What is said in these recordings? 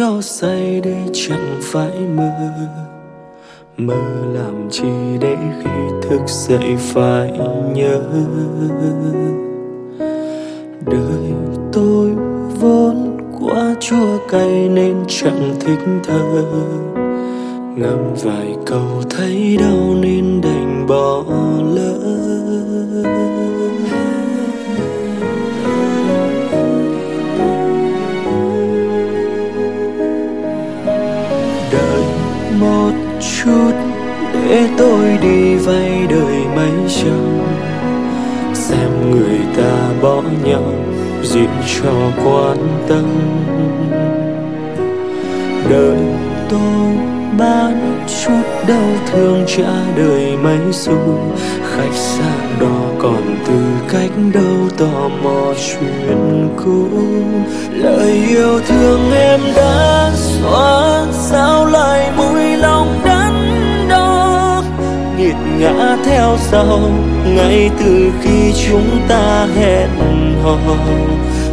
cho say để chẳng phải mơ. Mơ làm chi để khi thức dậy phải nhớ. Đời tôi vốn quá chua cay nên chẳng thích thơ. Ngâm vài câu thấy đau nên đành bỏ lỡ. Tôi đi vay đời mấy trăm xem người ta bỏ nhau diễn cho quan tâm. Đời tôi bán chút đau thương trả đời mấy xu. Khách sạn đó còn từ cách đâu tò mò chuyện cũ. Lời yêu thương em đã xóa theo sau, ngay từ khi chúng ta hẹn hò.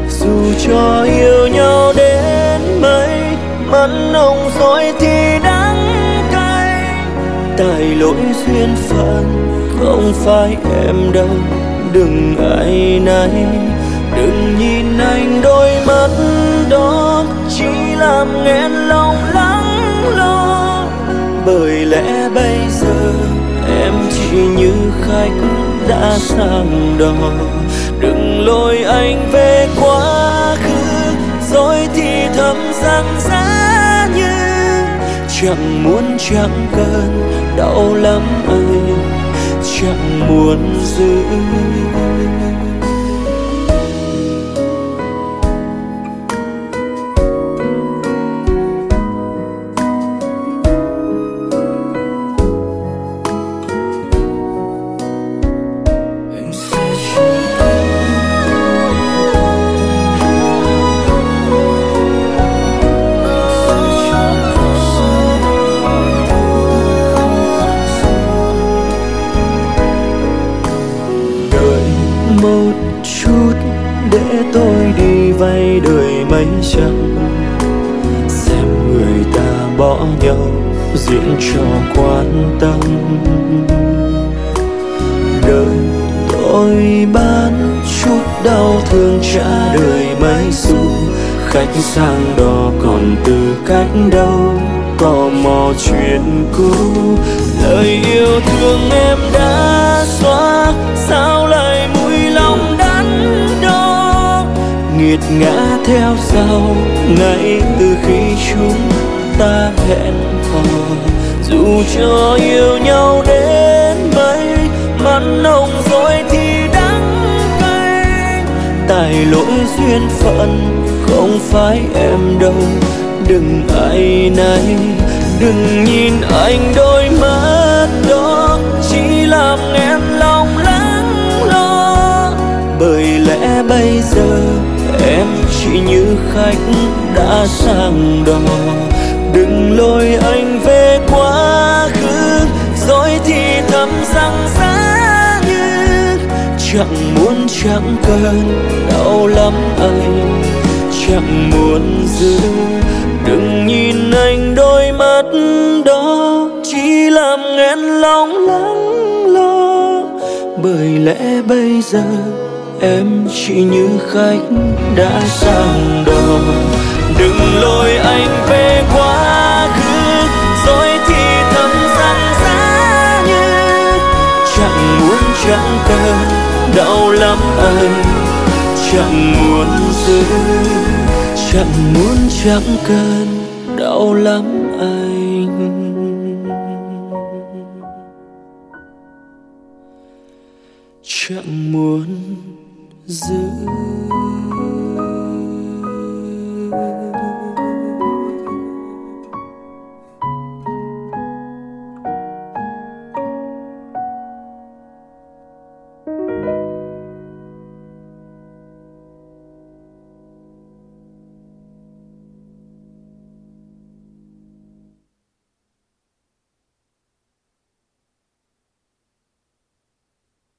Dù cho yêu nhau đến mấy mặn nồng rồi thì đắng cay. Tại lỗi duyên phận, không phải em đâu, đừng ai nấy. Đừng nhìn anh đôi mắt đó, chỉ làm nghẹn lòng. Sang đò. Đừng lôi anh về quá khứ, rồi thì thầm rằng giá như chẳng muốn, chẳng cần đau lắm ơi, chẳng muốn giữ. Một chút, để tôi đi vay đời mấy trăm. Xem người ta bỏ nhau, diễn cho quan tâm. Đời tôi bán chút đau thương trả đời mấy xu. Khách sang đó còn từ cách đâu tò mò chuyện cũ. Lời yêu thương em đã xóa, sao lại nghiệt ngã theo sau ngay từ khi chúng ta hẹn hò dù cho yêu nhau đến mấy mặn nồng rồi thì đắng cay tại lỗi duyên phận không phải em đâu đừng ai này, đừng nhìn anh đôi mắt đó chỉ làm em lo. Chị như khách đã sang đò. Đừng lôi anh về quá khứ, rồi thì thầm rằng giá như chẳng muốn chẳng cần đau lắm anh. Chẳng muốn giữ, đừng nhìn anh đôi mắt đó, chỉ làm nghẹn lòng lắng lo. Bởi lẽ bây giờ em chỉ như khách đã sang đò. Đừng lôi anh về quá khứ, rồi thì thầm rằng giá như chẳng muốn chẳng cần, đau lắm anh chẳng muốn giữ, chẳng muốn chẳng cần, đau lắm anh. Chẳng muốn giữ.